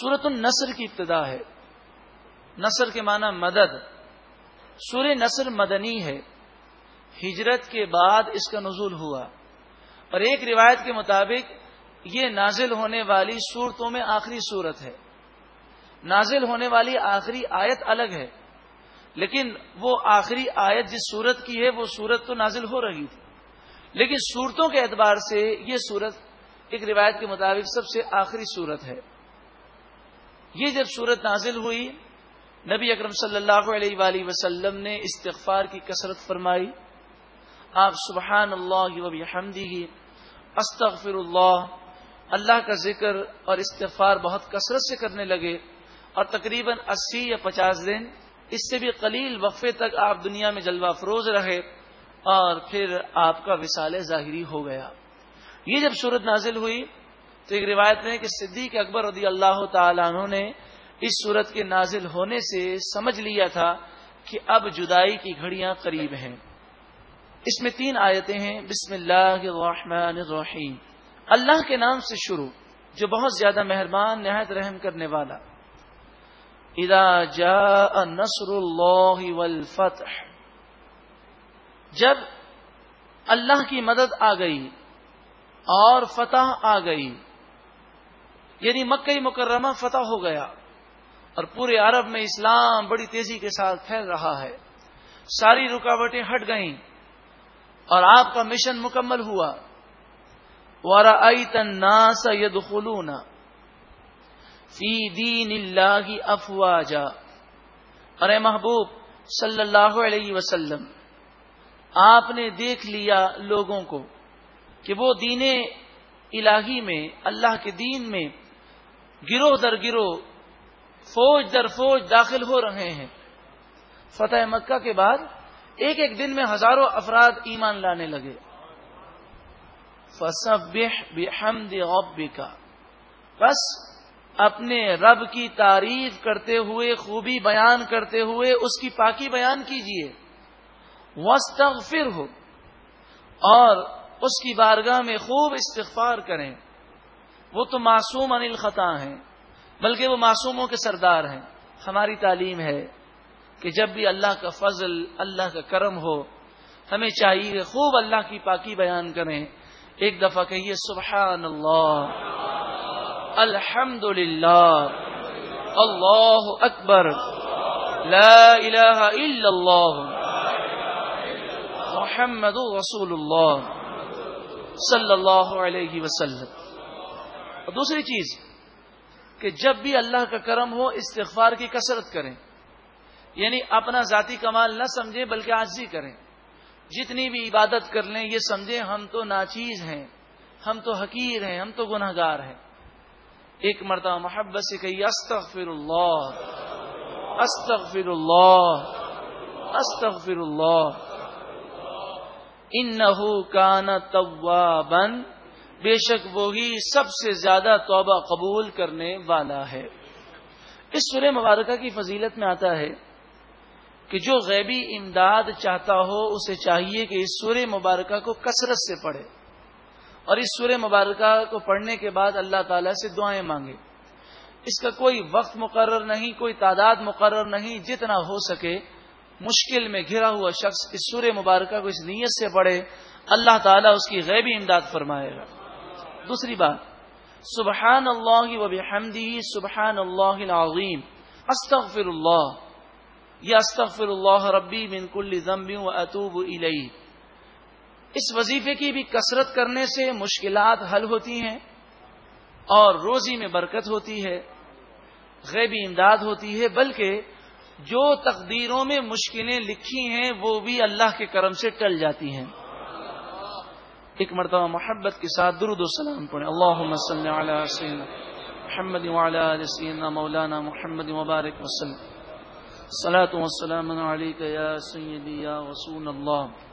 سورت النصر کی ابتدا ہے۔ نصر کے معنی مدد۔ سور نصر مدنی ہے۔ ہجرت کے بعد اس کا نزول ہوا۔ اور ایک روایت کے مطابق یہ نازل ہونے والی صورتوں میں آخری صورت ہے۔ نازل ہونے والی آخری آیت الگ ہے۔ لیکن وہ آخری آیت جس صورت کی ہے، وہ صورت تو نازل ہو رہی تھی۔ لیکن صورتوں کے اعتبار سے یہ صورت ایک روایت کے مطابق سب سے آخری صورت ہے۔ یہ جب صورت نازل ہوئی، نبی اکرم صلی اللہ علیہ وآلہ وسلم نے استغفار کی کثرت فرمائی۔ آپ سبحان اللہ و حمدی استغفر اللہ اللہ کا ذکر اور استغفار بہت کثرت سے کرنے لگے اور تقریباً اسی یا پچاس دن اس سے بھی قلیل وقفے تک آپ دنیا میں جلوہ فروز رہے اور پھر آپ کا وسال ظاہری ہو گیا۔ یہ جب صورت نازل ہوئی تو ایک روایت میں کہ صدیق اکبر رضی اللہ تعالیٰ عنہ نے اس صورت کے نازل ہونے سے سمجھ لیا تھا کہ اب جدائی کی گھڑیاں قریب ہیں۔ اس میں تین آیتیں ہیں۔ بسم اللہ الرحمن الرحیم۔ اللہ کے نام سے شروع، جو بہت زیادہ مہربان، نہایت رحم کرنے والا۔ اذا جاء نصر اللہ والفتح۔ جب اللہ کی مدد آ گئی اور فتح آ گئی یعنی مکئی مکرمہ فتح ہو گیا اور پورے عرب میں اسلام بڑی تیزی کے ساتھ پھیل رہا ہے۔ ساری رکاوٹیں ہٹ گئیں اور آپ کا مشن مکمل ہوا۔ وارا تناس ید فی دین اللہ افواجا ارے محبوب، صلی اللہ علیہ وسلم، آپ نے دیکھ لیا لوگوں کو کہ وہ دین الہی میں، اللہ کے دین میں گروہ در گروہ، فوج در فوج داخل ہو رہے ہیں۔ فتح مکہ کے بعد ایک ایک دن میں ہزاروں افراد ایمان لانے لگے۔ بحمد ربک۔ بس اپنے رب کی تعریف کرتے ہوئے، خوبی بیان کرتے ہوئے اس کی پاکی بیان کیجیے وسطر ہو اور اس کی بارگاہ میں خوب استغفار کریں۔ وہ تو معصوم انل خطا ہیں، بلکہ وہ معصوموں کے سردار ہیں۔ ہماری تعلیم ہے کہ جب بھی اللہ کا فضل، اللہ کا کرم ہو، ہمیں چاہیے کہ خوب اللہ کی پاکی بیان کریں۔ ایک دفعہ کہیے سبحان اللہ الحمد للہ اللہ اکبر، لا الہ الا اللہ، محمد رسول اللہ، صلی اللہ علیہ وسلم۔ اور دوسری چیز کہ جب بھی اللہ کا کرم ہو، استغفار کی کثرت کریں۔ یعنی اپنا ذاتی کمال نہ سمجھیں، بلکہ آجزی کریں۔ جتنی بھی عبادت کر لیں، یہ سمجھیں ہم تو ناچیز ہیں، ہم تو حقیر ہیں، ہم تو گناہ گار ہیں۔ ایک مرتبہ محبت سے کہی استغفر اللہ استغفر اللہ استغفر اللہ۔ ان کان بن بے شک وہی سب سے زیادہ توبہ قبول کرنے والا ہے۔ اس سورہ مبارکہ کی فضیلت میں آتا ہے کہ جو غیبی امداد چاہتا ہو، اسے چاہیے کہ اس سورہ مبارکہ کو کثرت سے پڑھے۔ اور اس سورہ مبارکہ کو پڑھنے کے بعد اللہ تعالی سے دعائیں مانگے۔ اس کا کوئی وقت مقرر نہیں، کوئی تعداد مقرر نہیں، جتنا ہو سکے مشکل میں گھرا ہوا شخص اس سورہ مبارکہ کو اس نیت سے پڑھے، اللہ تعالیٰ اس کی غیبی امداد فرمائے گا۔ دوسری بات۔ سبحان اللہ و بحمدی سبحان اللہ العظیم۔ استغفر اللہ یا استغفر اللہ ربی من کل ذنب و اطوب الیہ۔ اس وظیفے کی بھی کثرت کرنے سے مشکلات حل ہوتی ہیں اور روزی میں برکت ہوتی ہے، غیبی امداد ہوتی ہے، بلکہ جو تقدیروں میں مشکلیں لکھی ہیں وہ بھی اللہ کے کرم سے ٹل جاتی ہیں۔ ایک مرتبہ محبت کے ساتھ درود و سلام پڑھیں۔ اللہم صلی علی سیدنا محمد وعلی آل سیدنا مولانا محمد مبارک وسلم۔ صلاة والسلام علیکہ یا سیدی یا رسول اللہ۔